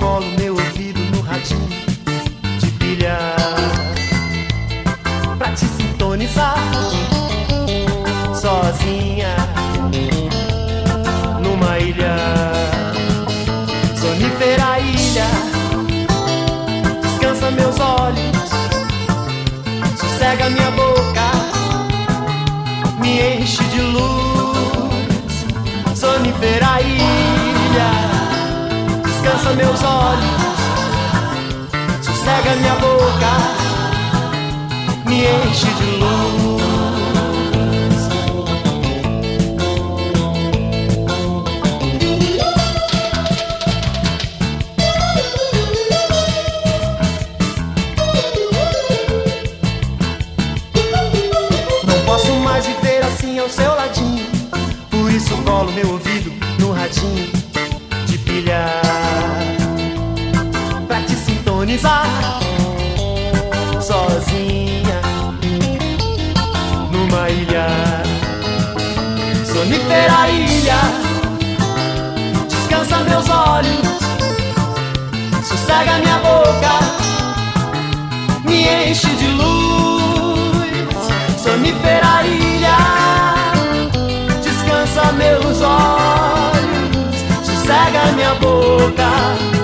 colo, meu ouvido no radinho de pilha. Pra te sintonizar sozinha numa ilha. Sonífera ilha descansa meus olhos sossega minha boca me enche de luz. Sonífera ilha meus olhos, sossega minha boca, me enche de luz. Não posso mais viver assim ao seu ladinho, por isso colo meu ouvido no radinho de pilha sonífera ilha descansa meus olhos. Sossega minha boca. Me enche de luz. Sonífera ilha descansa meus olhos. Sossega minha boca